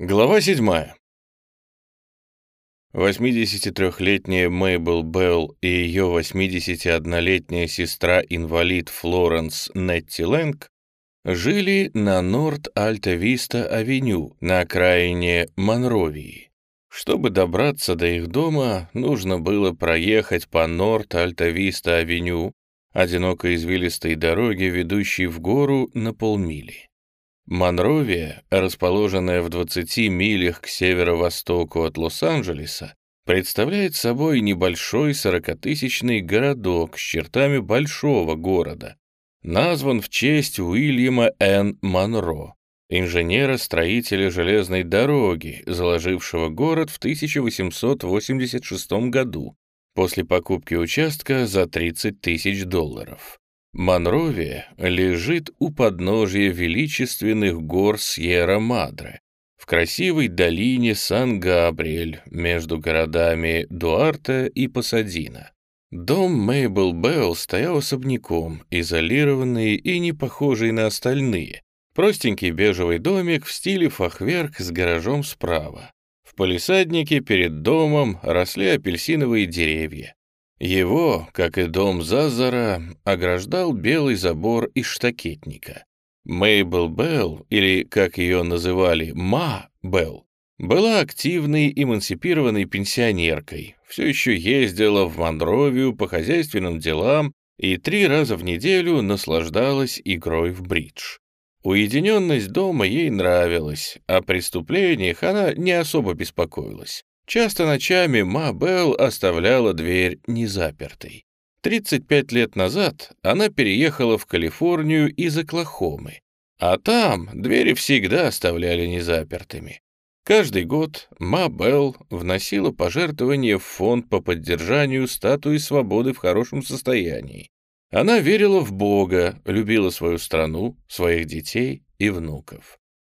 Глава 7. 83-летняя Мейбл Белл и ее 81-летняя сестра-инвалид Флоренс Нетти Лэнг жили на Норт-Альта-Виста-Авеню на окраине Монровии. Чтобы добраться до их дома, нужно было проехать по Норт-Альта-Виста-Авеню, одинокой извилистой дороге, ведущей в гору на полмили. Монровия, расположенная в 20 милях к северо-востоку от Лос-Анджелеса, представляет собой небольшой сорокатысячный городок с чертами большого города, назван в честь Уильяма Н. Монро, инженера-строителя железной дороги, заложившего город в 1886 году после покупки участка за 30 тысяч долларов. Монровия лежит у подножия величественных гор Сьерра-Мадре, в красивой долине Сан-Габриэль между городами Дуарте и Пасадина. Дом Мейбл Белл стоял особняком, изолированный и не похожий на остальные. Простенький бежевый домик в стиле фахверк с гаражом справа. В палисаднике перед домом росли апельсиновые деревья. Его, как и дом Зазара, ограждал белый забор из штакетника. Мейбл Белл, или, как ее называли, Ма Белл, была активной эмансипированной пенсионеркой, все еще ездила в Монровию по хозяйственным делам и три раза в неделю наслаждалась игрой в бридж. Уединенность дома ей нравилась, о преступлениях она не особо беспокоилась. Часто ночами Ма Белл оставляла дверь незапертой. 35 лет назад она переехала в Калифорнию из Оклахомы, а там двери всегда оставляли незапертыми. Каждый год Ма Белл вносила пожертвования в фонд по поддержанию статуи свободы в хорошем состоянии. Она верила в Бога, любила свою страну, своих детей и внуков.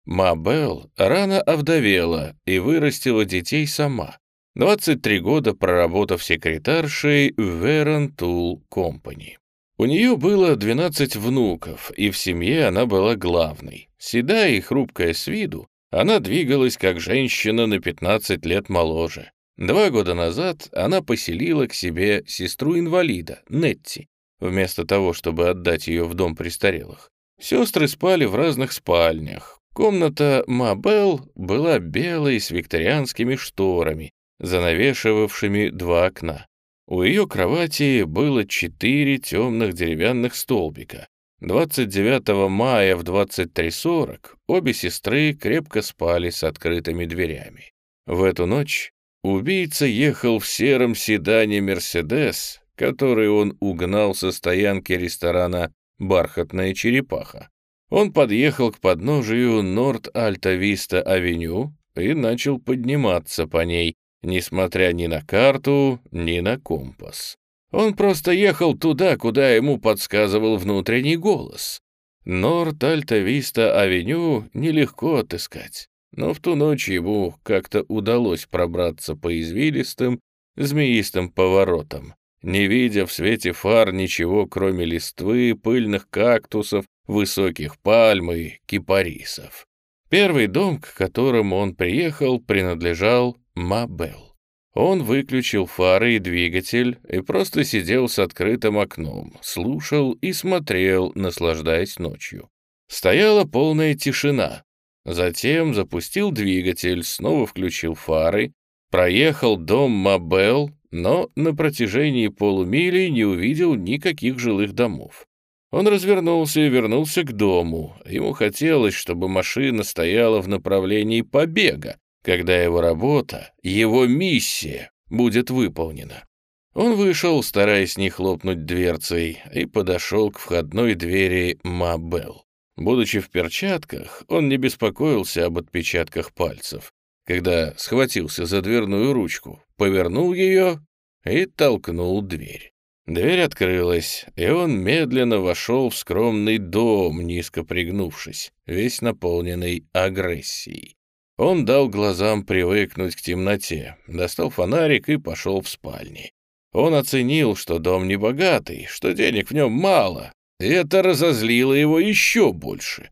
Мабел рано овдовела и вырастила детей сама, 23 года проработав секретаршей в Верон Тул Компани. У нее было 12 внуков, и в семье она была главной. Седая и хрупкая с виду, она двигалась как женщина на 15 лет моложе. Два года назад она поселила к себе сестру-инвалида, Нетти, вместо того, чтобы отдать ее в дом престарелых. Сестры спали в разных спальнях, Комната Мабел была белой с викторианскими шторами, занавешивавшими два окна. У ее кровати было четыре темных деревянных столбика. 29 мая в 23.40 обе сестры крепко спали с открытыми дверями. В эту ночь убийца ехал в сером седане «Мерседес», который он угнал со стоянки ресторана «Бархатная черепаха». Он подъехал к подножию Норт-Альта-Виста-Авеню и начал подниматься по ней, несмотря ни на карту, ни на компас. Он просто ехал туда, куда ему подсказывал внутренний голос. Норт-Альта-Виста-Авеню нелегко отыскать, но в ту ночь ему как-то удалось пробраться по извилистым, змеистым поворотам, не видя в свете фар ничего, кроме листвы, пыльных кактусов высоких пальм и кипарисов. Первый дом, к которому он приехал, принадлежал Мабел. Он выключил фары и двигатель и просто сидел с открытым окном, слушал и смотрел, наслаждаясь ночью. Стояла полная тишина. Затем запустил двигатель, снова включил фары, проехал дом Мабел, но на протяжении полумили не увидел никаких жилых домов. Он развернулся и вернулся к дому. Ему хотелось, чтобы машина стояла в направлении побега, когда его работа, его миссия будет выполнена. Он вышел, стараясь не хлопнуть дверцей, и подошел к входной двери Мабел. Будучи в перчатках, он не беспокоился об отпечатках пальцев. Когда схватился за дверную ручку, повернул ее и толкнул дверь. Дверь открылась, и он медленно вошел в скромный дом, низко пригнувшись, весь наполненный агрессией. Он дал глазам привыкнуть к темноте, достал фонарик и пошел в спальни. Он оценил, что дом не богатый, что денег в нем мало, и это разозлило его еще больше.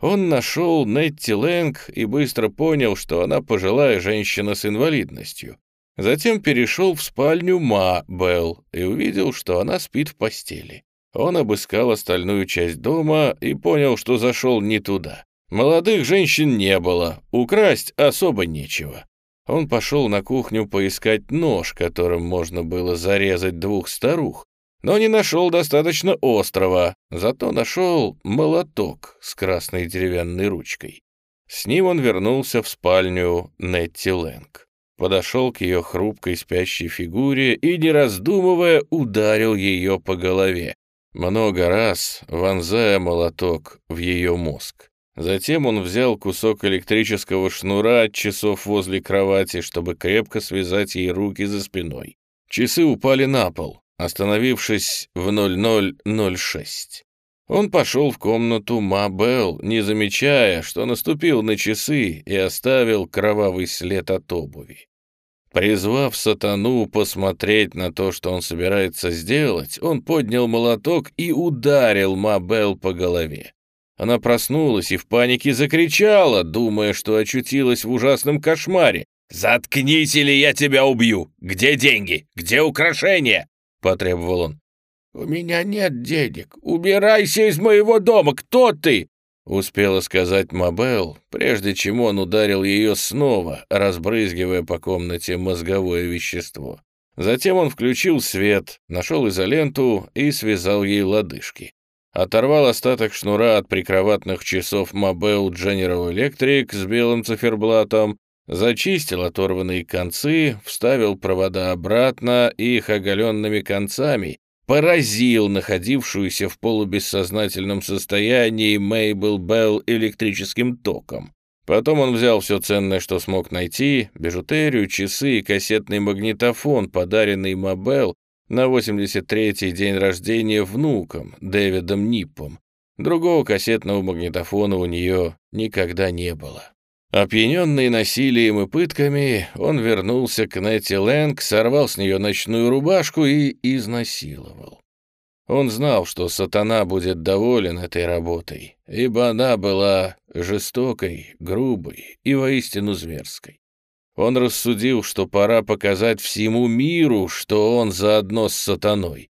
Он нашел Нетти Лэнг и быстро понял, что она пожилая женщина с инвалидностью. Затем перешел в спальню Ма Белл и увидел, что она спит в постели. Он обыскал остальную часть дома и понял, что зашел не туда. Молодых женщин не было, украсть особо нечего. Он пошел на кухню поискать нож, которым можно было зарезать двух старух, но не нашел достаточно острого, зато нашел молоток с красной деревянной ручкой. С ним он вернулся в спальню Нетти Лэнг. Подошел к ее хрупкой спящей фигуре и, не раздумывая, ударил ее по голове, много раз вонзая молоток в ее мозг. Затем он взял кусок электрического шнура от часов возле кровати, чтобы крепко связать ей руки за спиной. Часы упали на пол, остановившись в 0006. Он пошел в комнату Мабел, не замечая, что наступил на часы и оставил кровавый след от обуви. Призвав сатану посмотреть на то, что он собирается сделать, он поднял молоток и ударил Мабел по голове. Она проснулась и в панике закричала, думая, что очутилась в ужасном кошмаре. «Заткнись, или я тебя убью! Где деньги? Где украшения?» — потребовал он. «У меня нет денег. Убирайся из моего дома! Кто ты?» Успела сказать Мабел, прежде чем он ударил ее снова, разбрызгивая по комнате мозговое вещество. Затем он включил свет, нашел изоленту и связал ей лодыжки. Оторвал остаток шнура от прикроватных часов Мабел General Electric с белым циферблатом, зачистил оторванные концы, вставил провода обратно их оголенными концами поразил находившуюся в полубессознательном состоянии Мейбл Белл электрическим током. Потом он взял все ценное, что смог найти, бижутерию, часы и кассетный магнитофон, подаренный Мабел на 83-й день рождения внуком, Дэвидом Ниппом. Другого кассетного магнитофона у нее никогда не было. Опьяненный насилием и пытками, он вернулся к Нетти Лэнг, сорвал с нее ночную рубашку и изнасиловал. Он знал, что сатана будет доволен этой работой, ибо она была жестокой, грубой и воистину зверской. Он рассудил, что пора показать всему миру, что он заодно с сатаной.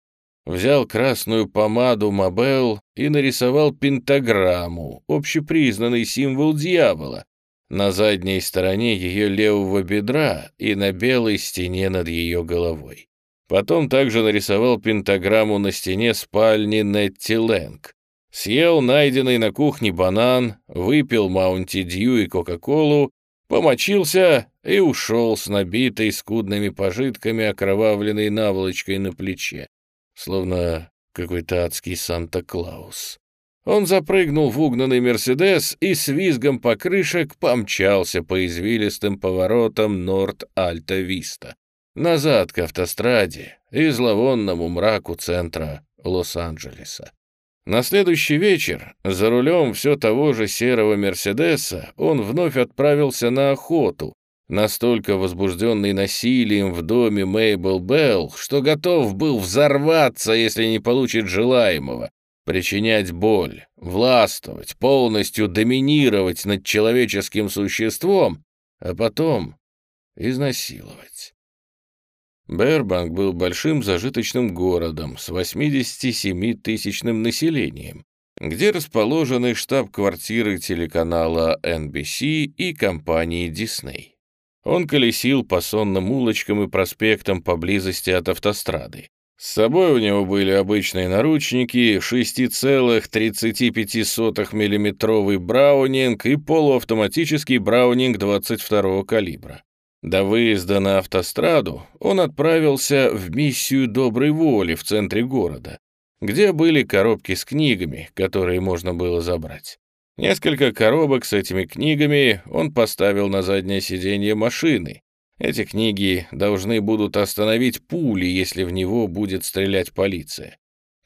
Взял красную помаду Мабел и нарисовал пентаграмму, общепризнанный символ дьявола, на задней стороне ее левого бедра и на белой стене над ее головой. Потом также нарисовал пентаграмму на стене спальни Нетти Лэнг. Съел найденный на кухне банан, выпил Маунти Дью и Кока-Колу, помочился и ушел с набитой скудными пожитками окровавленной наволочкой на плече, словно какой-то адский Санта-Клаус. Он запрыгнул в угнанный «Мерседес» и с визгом покрышек помчался по извилистым поворотам Норт-Альта-Виста. Назад к автостраде и зловонному мраку центра Лос-Анджелеса. На следующий вечер за рулем все того же серого «Мерседеса» он вновь отправился на охоту, настолько возбужденный насилием в доме Мейбл Белл, что готов был взорваться, если не получит желаемого, причинять боль, властвовать, полностью доминировать над человеческим существом, а потом изнасиловать. Бербанк был большим зажиточным городом с 87-тысячным населением, где расположены штаб-квартиры телеканала NBC и компании Disney. Он колесил по сонным улочкам и проспектам поблизости от автострады. С собой у него были обычные наручники, 6,35 миллиметровый Браунинг и полуавтоматический Браунинг 22 калибра. До выезда на автостраду он отправился в миссию доброй воли в центре города, где были коробки с книгами, которые можно было забрать. Несколько коробок с этими книгами он поставил на заднее сиденье машины, эти книги должны будут остановить пули, если в него будет стрелять полиция.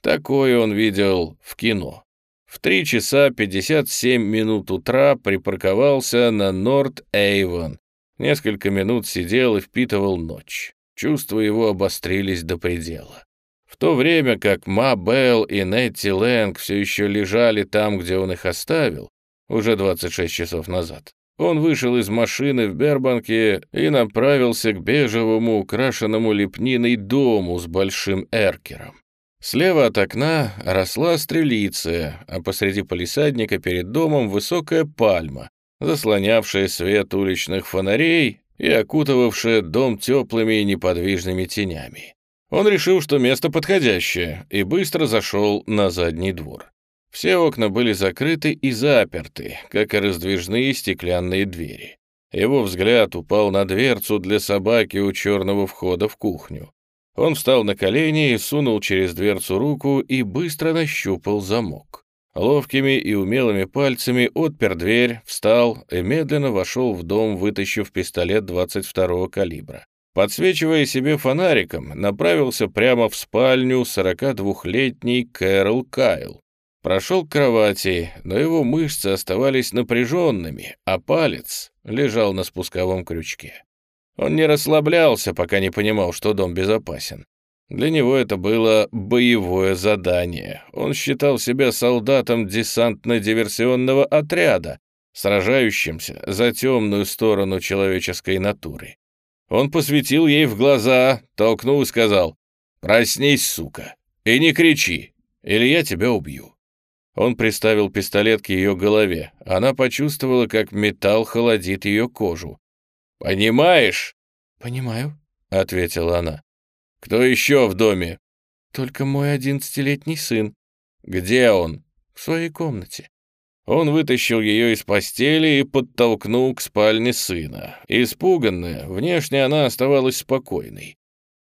Такое он видел в кино. В 3 часа 57 минут утра припарковался на Норт-Эйвон. Несколько минут сидел и впитывал ночь. Чувства его обострились до предела. В то время как Ма Белл и Нетти Лэнг все еще лежали там, где он их оставил, уже 26 часов назад. Он вышел из машины в Бербанке и направился к бежевому, украшенному лепниной дому с большим эркером. Слева от окна росла стрелиция, а посреди полисадника перед домом высокая пальма, заслонявшая свет уличных фонарей и окутывавшая дом теплыми и неподвижными тенями. Он решил, что место подходящее, и быстро зашел на задний двор. Все окна были закрыты и заперты, как и раздвижные стеклянные двери. Его взгляд упал на дверцу для собаки у черного входа в кухню. Он встал на колени, сунул через дверцу руку и быстро нащупал замок. Ловкими и умелыми пальцами отпер дверь, встал и медленно вошел в дом, вытащив пистолет 22-го калибра. Подсвечивая себе фонариком, направился прямо в спальню 42-летний Кэрол Кайл. Прошел к кровати, но его мышцы оставались напряженными, а палец лежал на спусковом крючке. Он не расслаблялся, пока не понимал, что дом безопасен. Для него это было боевое задание. Он считал себя солдатом десантно-диверсионного отряда, сражающимся за темную сторону человеческой натуры. Он посветил ей в глаза, толкнул и сказал, «Проснись, сука, и не кричи, или я тебя убью». Он приставил пистолет к ее голове. Она почувствовала, как металл холодит ее кожу. «Понимаешь?» «Понимаю», — ответила она. «Кто еще в доме?» «Только мой одиннадцатилетний сын». «Где он?» «В своей комнате». Он вытащил ее из постели и подтолкнул к спальне сына. Испуганная, внешне она оставалась спокойной.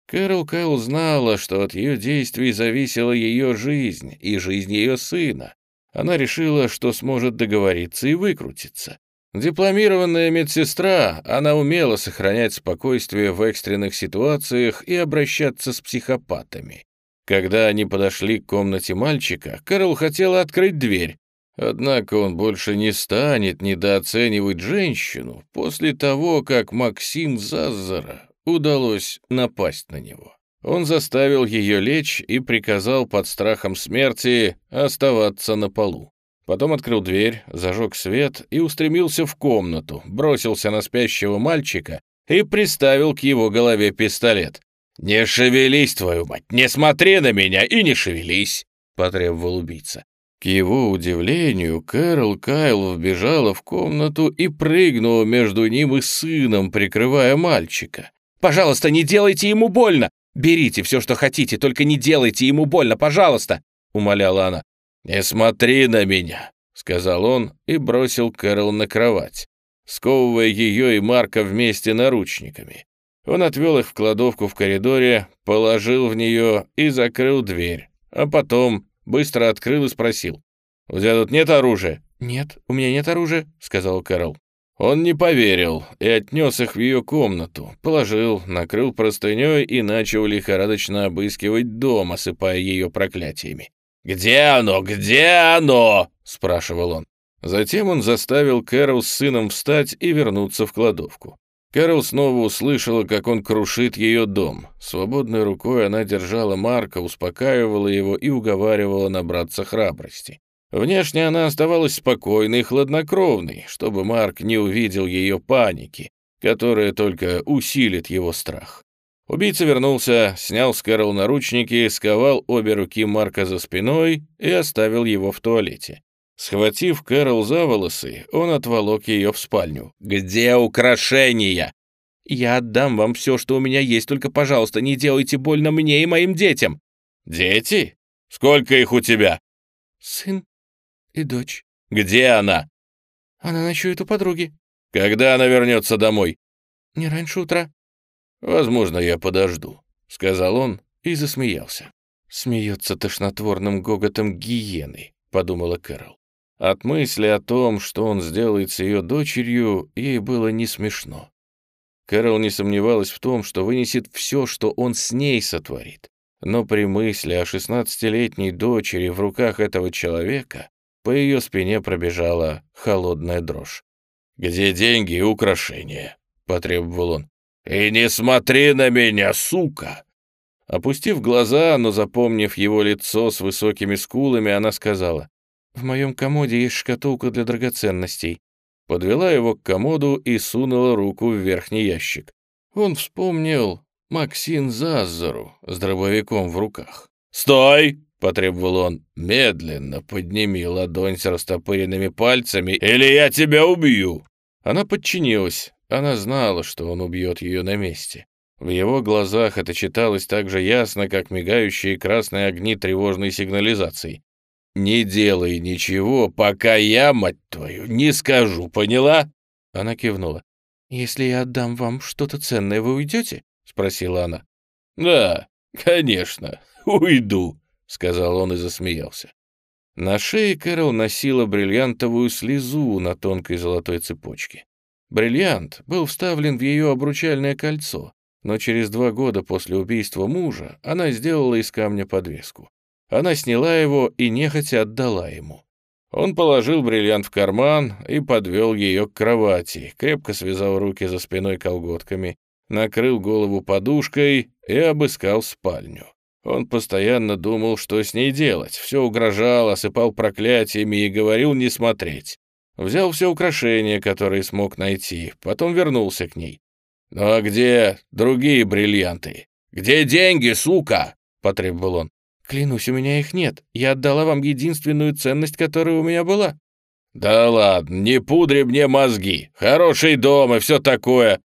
Кэрол Кэл знала, что от ее действий зависела ее жизнь и жизнь ее сына. Она решила, что сможет договориться и выкрутиться. Дипломированная медсестра, она умела сохранять спокойствие в экстренных ситуациях и обращаться с психопатами. Когда они подошли к комнате мальчика, Кэрол хотела открыть дверь, однако он больше не станет недооценивать женщину после того, как Максим Заззара удалось напасть на него. Он заставил ее лечь и приказал под страхом смерти оставаться на полу. Потом открыл дверь, зажег свет и устремился в комнату, бросился на спящего мальчика и приставил к его голове пистолет. «Не шевелись, твою мать! Не смотри на меня и не шевелись!» — потребовал убийца. К его удивлению, Кэрол Кайл вбежала в комнату и прыгнула между ним и сыном, прикрывая мальчика. «Пожалуйста, не делайте ему больно! Берите все, что хотите, только не делайте ему больно, пожалуйста!» — умоляла она. «Не смотри на меня», — сказал он и бросил Кэрол на кровать, сковывая ее и Марка вместе наручниками. Он отвел их в кладовку в коридоре, положил в нее и закрыл дверь, а потом быстро открыл и спросил. «У тебя тут нет оружия?» «Нет, у меня нет оружия», — сказал Кэрол. Он не поверил и отнес их в ее комнату, положил, накрыл простыней и начал лихорадочно обыскивать дом, осыпая ее проклятиями. «Где оно? Где оно?» — спрашивал он. Затем он заставил Кэрол с сыном встать и вернуться в кладовку. Кэрол снова услышала, как он крушит ее дом. Свободной рукой она держала Марка, успокаивала его и уговаривала набраться храбрости. Внешне она оставалась спокойной и хладнокровной, чтобы Марк не увидел ее паники, которая только усилит его страх. Убийца вернулся, снял с Кэрол наручники, сковал обе руки Марка за спиной и оставил его в туалете. Схватив Кэрол за волосы, он отволок ее в спальню. «Где украшения?» «Я отдам вам все, что у меня есть, только, пожалуйста, не делайте больно мне и моим детям». «Дети? Сколько их у тебя?» «Сын и дочь». «Где она?» «Она ночует у подруги». «Когда она вернется домой?» «Не раньше утра». «Возможно, я подожду», — сказал он и засмеялся. «Смеется тошнотворным гоготом гиены», — подумала Кэрол. От мысли о том, что он сделает с ее дочерью, ей было не смешно. Кэрол не сомневалась в том, что вынесет все, что он с ней сотворит. Но при мысли о шестнадцатилетней дочери в руках этого человека по ее спине пробежала холодная дрожь. «Где деньги и украшения?» — потребовал он. «И не смотри на меня, сука!» Опустив глаза, но запомнив его лицо с высокими скулами, она сказала, В моем комоде есть шкатулка для драгоценностей». Подвела его к комоду и сунула руку в верхний ящик. Он вспомнил Максин Зазару с дробовиком в руках. «Стой!» — потребовал он. «Медленно подними ладонь с растопыренными пальцами, или я тебя убью!» Она подчинилась. Она знала, что он убьет ее на месте. В его глазах это читалось так же ясно, как мигающие красные огни тревожной сигнализации. «Не делай ничего, пока я, мать твою, не скажу, поняла?» Она кивнула. «Если я отдам вам что-то ценное, вы уйдете?» — спросила она. «Да, конечно, уйду», — сказал он и засмеялся. На шее Кэрол носила бриллиантовую слезу на тонкой золотой цепочке. Бриллиант был вставлен в ее обручальное кольцо, но через два года после убийства мужа она сделала из камня подвеску. Она сняла его и нехотя отдала ему. Он положил бриллиант в карман и подвел ее к кровати, крепко связал руки за спиной колготками, накрыл голову подушкой и обыскал спальню. Он постоянно думал, что с ней делать, все угрожал, осыпал проклятиями и говорил не смотреть. Взял все украшения, которые смог найти, потом вернулся к ней. «Ну а где другие бриллианты? Где деньги, сука?» — потребовал он. «Клянусь, у меня их нет. Я отдала вам единственную ценность, которая у меня была». «Да ладно, не пудри мне мозги. Хороший дом и все такое».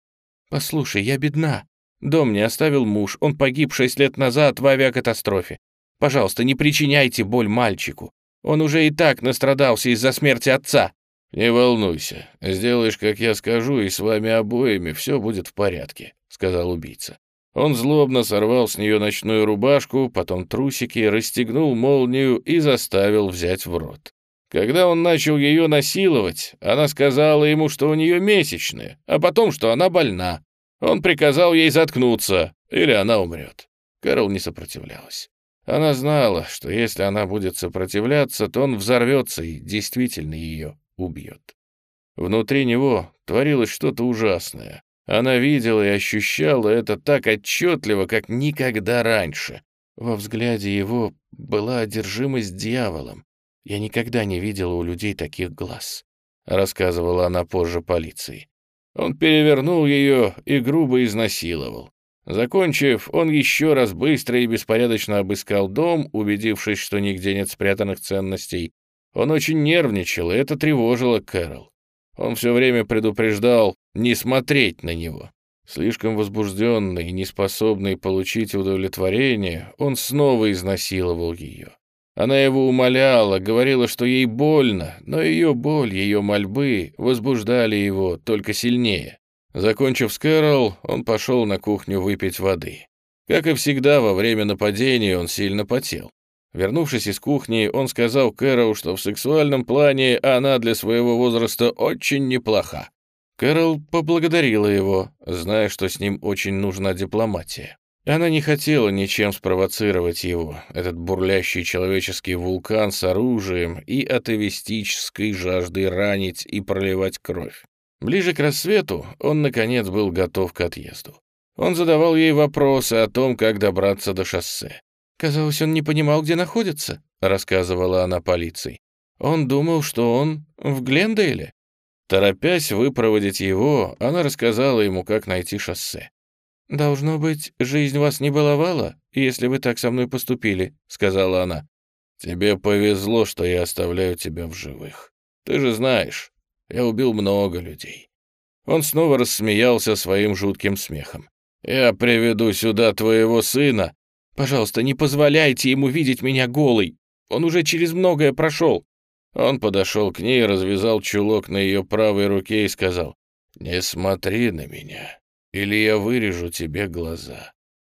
«Послушай, я бедна. Дом не оставил муж. Он погиб шесть лет назад в авиакатастрофе. Пожалуйста, не причиняйте боль мальчику. Он уже и так настрадался из-за смерти отца». «Не волнуйся. Сделаешь, как я скажу, и с вами обоими все будет в порядке», — сказал убийца. Он злобно сорвал с нее ночную рубашку, потом трусики, расстегнул молнию и заставил взять в рот. Когда он начал ее насиловать, она сказала ему, что у нее месячные, а потом, что она больна. Он приказал ей заткнуться, или она умрет. Кэрол не сопротивлялась. Она знала, что если она будет сопротивляться, то он взорвется и действительно ее убьет. Внутри него творилось что-то ужасное. Она видела и ощущала это так отчетливо, как никогда раньше. Во взгляде его была одержимость дьяволом. Я никогда не видела у людей таких глаз, — рассказывала она позже полиции. Он перевернул ее и грубо изнасиловал. Закончив, он еще раз быстро и беспорядочно обыскал дом, убедившись, что нигде нет спрятанных ценностей. Он очень нервничал, и это тревожило Кэрол. Он все время предупреждал не смотреть на него. Слишком возбужденный и неспособный получить удовлетворение, он снова изнасиловал ее. Она его умоляла, говорила, что ей больно, но ее боль, ее мольбы возбуждали его только сильнее. Закончив с Кэрол, он пошел на кухню выпить воды. Как и всегда, во время нападения он сильно потел. Вернувшись из кухни, он сказал Кэрол, что в сексуальном плане она для своего возраста очень неплоха. Кэрол поблагодарила его, зная, что с ним очень нужна дипломатия. Она не хотела ничем спровоцировать его, этот бурлящий человеческий вулкан с оружием и атовистической жаждой ранить и проливать кровь. Ближе к рассвету он, наконец, был готов к отъезду. Он задавал ей вопросы о том, как добраться до шоссе. «Казалось, он не понимал, где находится», — рассказывала она полиции. «Он думал, что он в Глендейле». Торопясь выпроводить его, она рассказала ему, как найти шоссе. «Должно быть, жизнь вас не баловала, если вы так со мной поступили», — сказала она. «Тебе повезло, что я оставляю тебя в живых. Ты же знаешь, я убил много людей». Он снова рассмеялся своим жутким смехом. «Я приведу сюда твоего сына, Пожалуйста, не позволяйте ему видеть меня голой. Он уже через многое прошел». Он подошел к ней, развязал чулок на ее правой руке и сказал, «Не смотри на меня, или я вырежу тебе глаза».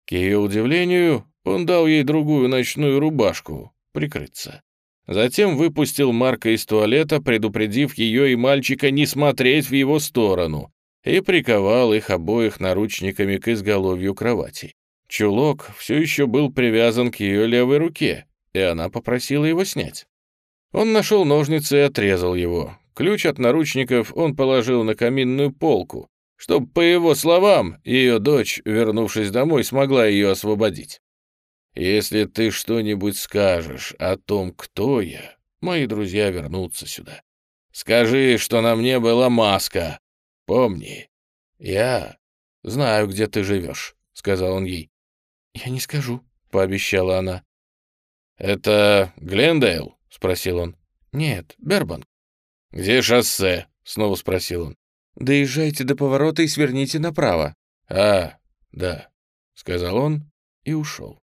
К ее удивлению, он дал ей другую ночную рубашку, прикрыться. Затем выпустил Марка из туалета, предупредив ее и мальчика не смотреть в его сторону, и приковал их обоих наручниками к изголовью кровати. Чулок все еще был привязан к ее левой руке, и она попросила его снять. Он нашел ножницы и отрезал его. Ключ от наручников он положил на каминную полку, чтобы, по его словам, ее дочь, вернувшись домой, смогла ее освободить. «Если ты что-нибудь скажешь о том, кто я, мои друзья вернутся сюда. Скажи, что на мне была маска. Помни, я знаю, где ты живешь», — сказал он ей. «Я не скажу», — пообещала она. «Это Глендейл?» — спросил он. «Нет, Бербанк». «Где шоссе?» — снова спросил он. «Доезжайте до поворота и сверните направо». «А, да», — сказал он и ушел.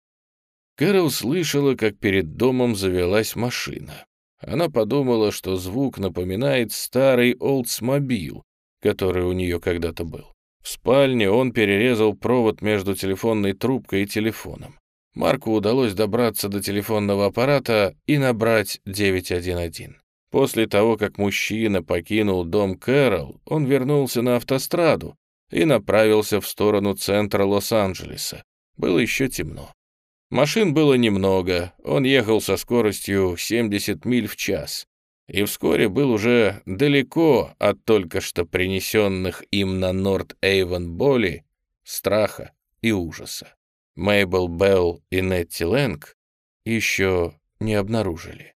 Кэрол слышала, как перед домом завелась машина. Она подумала, что звук напоминает старый Олдсмобил, который у нее когда-то был. В спальне он перерезал провод между телефонной трубкой и телефоном. Марку удалось добраться до телефонного аппарата и набрать 911. После того, как мужчина покинул дом Кэрол, он вернулся на автостраду и направился в сторону центра Лос-Анджелеса. Было еще темно. Машин было немного, он ехал со скоростью 70 миль в час и вскоре был уже далеко от только что принесенных им на Норт-Эйвен боли, страха и ужаса. Мейбл Белл и Нетти Лэнг еще не обнаружили.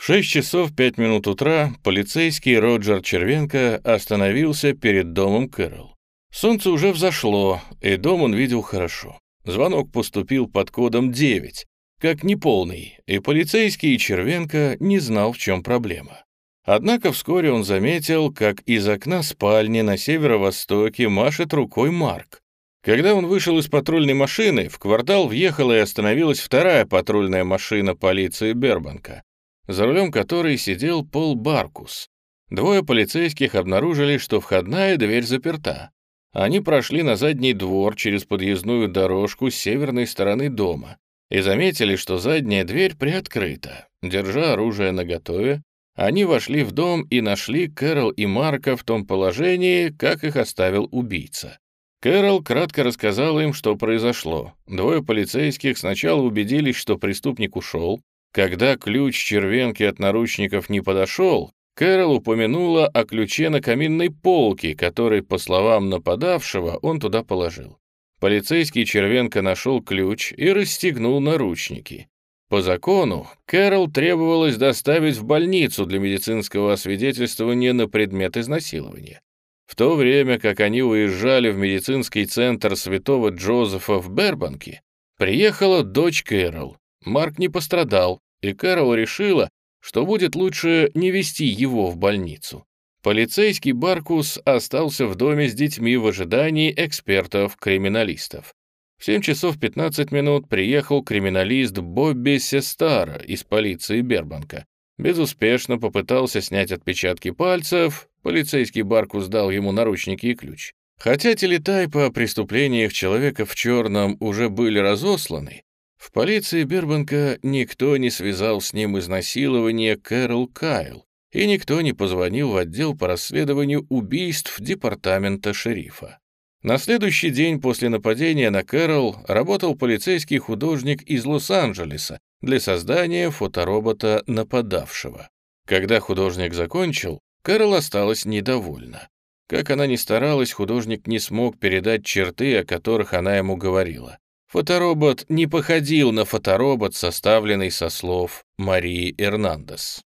В 6 часов 5 минут утра полицейский Роджер Червенко остановился перед домом Кэрол. Солнце уже взошло, и дом он видел хорошо. Звонок поступил под кодом 9, как неполный, и полицейский Червенко не знал, в чем проблема. Однако вскоре он заметил, как из окна спальни на северо-востоке машет рукой Марк. Когда он вышел из патрульной машины, в квартал въехала и остановилась вторая патрульная машина полиции Бербанка, за рулем которой сидел Пол Баркус. Двое полицейских обнаружили, что входная дверь заперта. Они прошли на задний двор через подъездную дорожку с северной стороны дома и заметили, что задняя дверь приоткрыта. Держа оружие наготове, они вошли в дом и нашли Кэрол и Марка в том положении, как их оставил убийца. Кэрол кратко рассказал им, что произошло. Двое полицейских сначала убедились, что преступник ушел. Когда ключ червенки от наручников не подошел, Кэрол упомянула о ключе на каминной полке, который, по словам нападавшего, он туда положил. Полицейский Червенко нашел ключ и расстегнул наручники. По закону, Кэрол требовалось доставить в больницу для медицинского освидетельствования на предмет изнасилования. В то время как они уезжали в медицинский центр святого Джозефа в Бербанке, приехала дочь Кэрол. Марк не пострадал, и Кэрол решила, что будет лучше не вести его в больницу. Полицейский Баркус остался в доме с детьми в ожидании экспертов-криминалистов. В 7 часов 15 минут приехал криминалист Бобби Сестара из полиции Бербанка. Безуспешно попытался снять отпечатки пальцев, полицейский Баркус дал ему наручники и ключ. Хотя телетайпы о преступлениях человека в черном уже были разосланы, в полиции Бербанка никто не связал с ним изнасилование Кэрол Кайл, и никто не позвонил в отдел по расследованию убийств департамента шерифа. На следующий день после нападения на Кэрол работал полицейский художник из Лос-Анджелеса для создания фоторобота нападавшего. Когда художник закончил, Кэрол осталась недовольна. Как она ни старалась, художник не смог передать черты, о которых она ему говорила. Фоторобот не походил на фоторобот, составленный со слов Марии Эрнандес.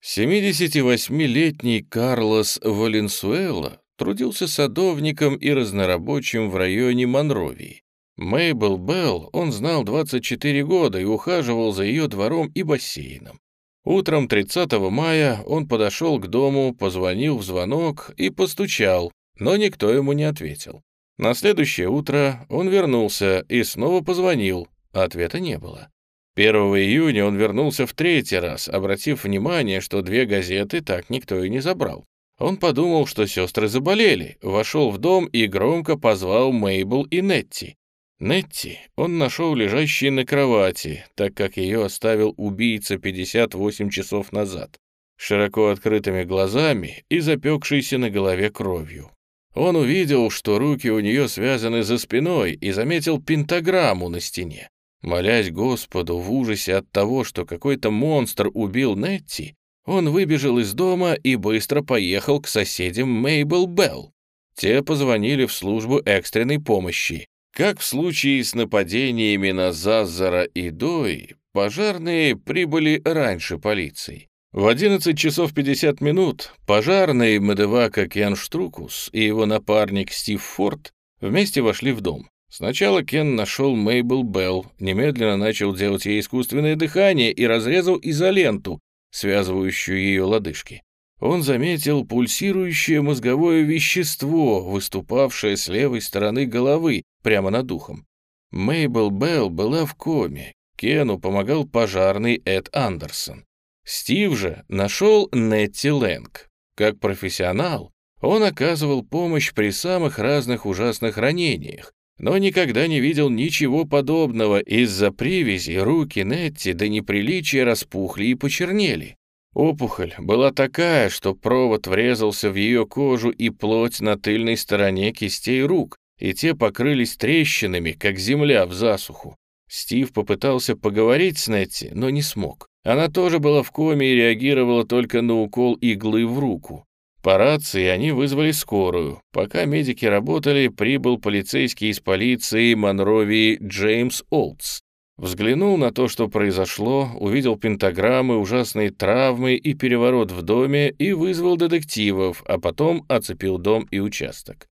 78-летний Карлос Валенсуэла трудился садовником и разнорабочим в районе Монровии. Мейбл Белл он знал 24 года и ухаживал за ее двором и бассейном. Утром 30 мая он подошел к дому, позвонил в звонок и постучал, но никто ему не ответил. На следующее утро он вернулся и снова позвонил, ответа не было. 1 июня он вернулся в третий раз, обратив внимание, что две газеты так никто и не забрал. Он подумал, что сестры заболели, вошел в дом и громко позвал Мейбл и Нетти. Нетти он нашел лежащей на кровати, так как ее оставил убийца 58 часов назад, широко открытыми глазами и запекшейся на голове кровью. Он увидел, что руки у нее связаны за спиной и заметил пентаграмму на стене. Молясь Господу в ужасе от того, что какой-то монстр убил Нетти, он выбежал из дома и быстро поехал к соседям Мейбл Белл. Те позвонили в службу экстренной помощи. Как в случае с нападениями на Заззара и Дой, пожарные прибыли раньше полиции. В 11 часов 50 минут пожарный Медевака Кен Штрукус и его напарник Стив Форд вместе вошли в дом. Сначала Кен нашел Мейбл Белл, немедленно начал делать ей искусственное дыхание и разрезал изоленту, связывающую ее лодыжки. Он заметил пульсирующее мозговое вещество, выступавшее с левой стороны головы, прямо над ухом. Мейбл Белл была в коме. Кену помогал пожарный Эд Андерсон. Стив же нашел Нетти Лэнг. Как профессионал, он оказывал помощь при самых разных ужасных ранениях, но никогда не видел ничего подобного. Из-за привязи руки Нетти до неприличия распухли и почернели. Опухоль была такая, что провод врезался в ее кожу и плоть на тыльной стороне кистей рук, и те покрылись трещинами, как земля в засуху. Стив попытался поговорить с Нетти, но не смог. Она тоже была в коме и реагировала только на укол иглы в руку. По рации они вызвали скорую. Пока медики работали, прибыл полицейский из полиции Монровии Джеймс Олдс. Взглянул на то, что произошло, увидел пентаграммы, ужасные травмы и переворот в доме и вызвал детективов, а потом оцепил дом и участок.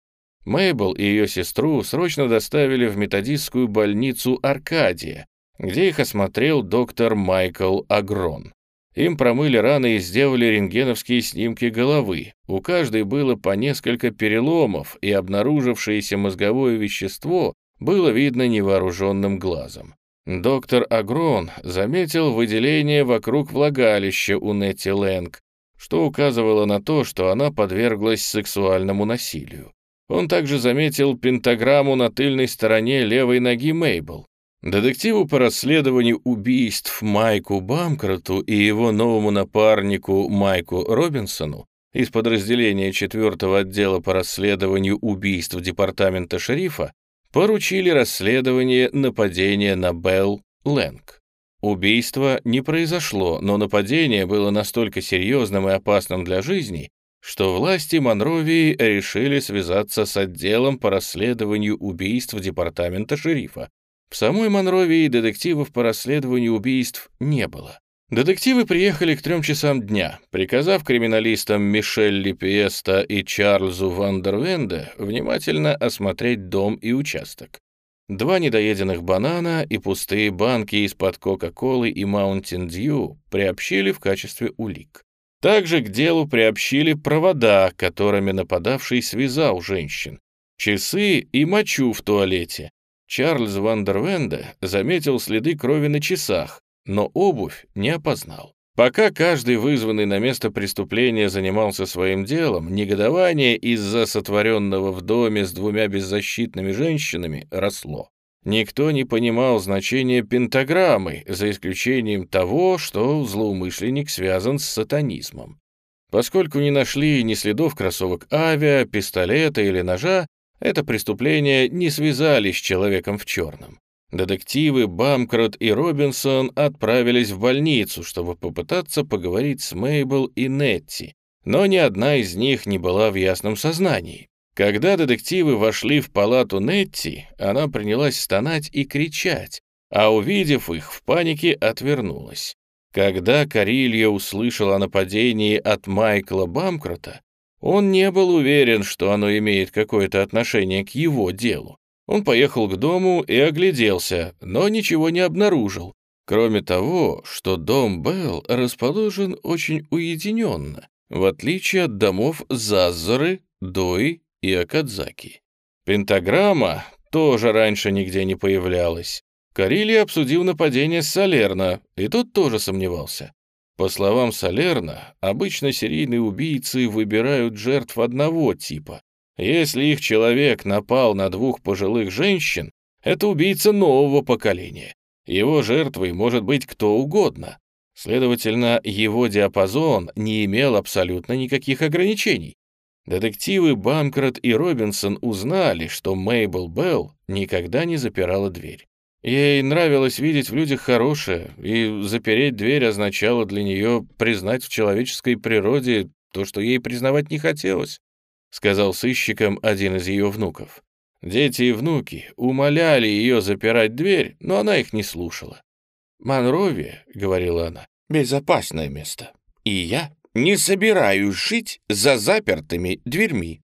Мейбл и ее сестру срочно доставили в методистскую больницу «Аркадия», где их осмотрел доктор Майкл Агрон. Им промыли раны и сделали рентгеновские снимки головы. У каждой было по несколько переломов, и обнаружившееся мозговое вещество было видно невооруженным глазом. Доктор Агрон заметил выделение вокруг влагалища у Нетти Лэнг, что указывало на то, что она подверглась сексуальному насилию. Он также заметил пентаграмму на тыльной стороне левой ноги Мейбл. Детективу по расследованию убийств Майку Бамкрату и его новому напарнику Майку Робинсону из подразделения 4 отдела по расследованию убийств департамента шерифа поручили расследование нападения на Белл Лэнг. Убийство не произошло, но нападение было настолько серьезным и опасным для жизни, что власти Монровии решили связаться с отделом по расследованию убийств департамента шерифа. В самой Монровии детективов по расследованию убийств не было. Детективы приехали к трем часам дня, приказав криминалистам Мишель Липиеста и Чарльзу Вандервенде внимательно осмотреть дом и участок. Два недоеденных банана и пустые банки из-под Кока-Колы и Mountain Dew приобщили в качестве улик. Также к делу приобщили провода, которыми нападавший связал женщин, часы и мочу в туалете. Чарльз Вандервенде заметил следы крови на часах, но обувь не опознал. Пока каждый вызванный на место преступления занимался своим делом, негодование из-за сотворенного в доме с двумя беззащитными женщинами росло. Никто не понимал значения пентаграммы, за исключением того, что злоумышленник связан с сатанизмом. Поскольку не нашли ни следов кроссовок авиа, пистолета или ножа, это преступление не связали с человеком в черном. Детективы Бамкрот и Робинсон отправились в больницу, чтобы попытаться поговорить с Мейбл и Нетти, но ни одна из них не была в ясном сознании. Когда детективы вошли в палату Нетти, она принялась стонать и кричать, а увидев их, в панике отвернулась. Когда Карилья услышал о нападении от Майкла Бамкрота, он не был уверен, что оно имеет какое-то отношение к его делу. Он поехал к дому и огляделся, но ничего не обнаружил, кроме того, что дом Белл расположен очень уединенно, в отличие от домов Заззоры, Дой и Акадзаки. Пентаграмма тоже раньше нигде не появлялась. Карили обсудил нападение с Салерна, и тот тоже сомневался. По словам Салерна, обычно серийные убийцы выбирают жертв одного типа, если их человек напал на двух пожилых женщин, это убийца нового поколения. Его жертвой может быть кто угодно. Следовательно, его диапазон не имел абсолютно никаких ограничений. Детективы Банкрот и Робинсон узнали, что Мейбл Белл никогда не запирала дверь. Ей нравилось видеть в людях хорошее, и запереть дверь означало для нее признать в человеческой природе то, что ей признавать не хотелось сказал сыщикам один из ее внуков. Дети и внуки умоляли ее запирать дверь, но она их не слушала. «Монровия», — говорила она, — «безопасное место. И я не собираюсь жить за запертыми дверьми».